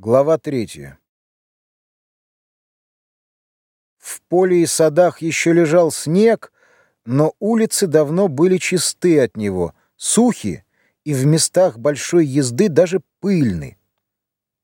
Глава третья. В поле и садах еще лежал снег, но улицы давно были чисты от него, сухи и в местах большой езды даже пыльны.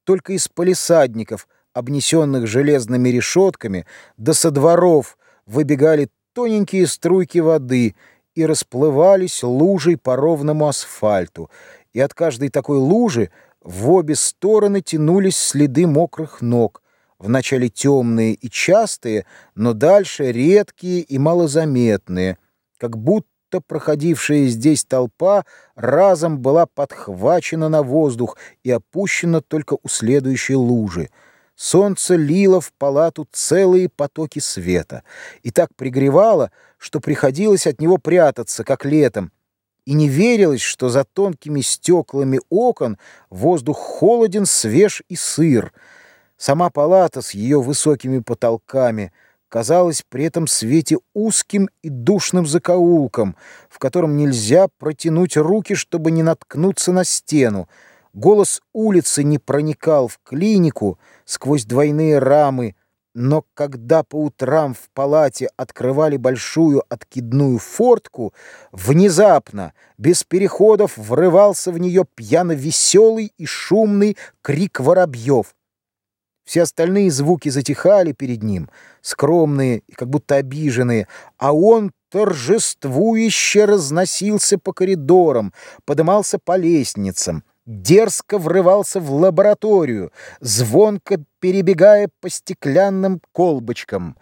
Только из полисадников, обнесенных железными решетками, до со дворов выбегали тоненькие струйки воды и расплывались лужей по ровному асфальту, и от каждой такой лужи в обе стороны тянулись следы мокрых ног, вначале темные и частые, но дальше редкие и малозаметные, как будто проходившая здесь толпа разом была подхвачена на воздух и опущена только у следующей лужи. Солнце лило в палату целые потоки света и так пригревало, что приходилось от него прятаться, как летом, и не верилось, что за тонкими стеклами окон воздух холоден, свеж и сыр. Сама палата с ее высокими потолками казалась при этом свете узким и душным закоулком, в котором нельзя протянуть руки, чтобы не наткнуться на стену. Голос улицы не проникал в клинику сквозь двойные рамы, но когда по утрам в палате открывали большую откидную фортку, внезапно, без переходов, врывался в нее пьяно-веселый и шумный крик воробьев. Все остальные звуки затихали перед ним, скромные и как будто обиженные, а он торжествующе разносился по коридорам, подымался по лестницам дерзко врывался в лабораторию, звонко перебегая по стеклянным колбочкам.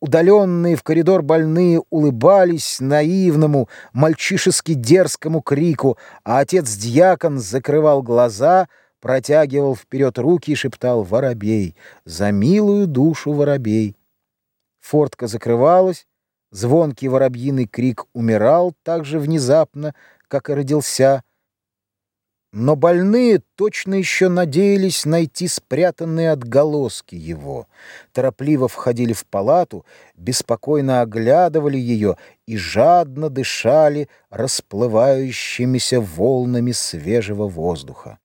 Удаленные в коридор больные улыбались наивному, мальчишески дерзкому крику, а отец-дьякон закрывал глаза, протягивал вперед руки и шептал «Воробей! За милую душу воробей!» Фортка закрывалась, звонкий воробьиный крик умирал так же внезапно, как и родился — но больные точно еще надеялись найти спрятанные отголоски его, торопливо входили в палату, беспокойно оглядывали ее и жадно дышали расплывающимися волнами свежего воздуха.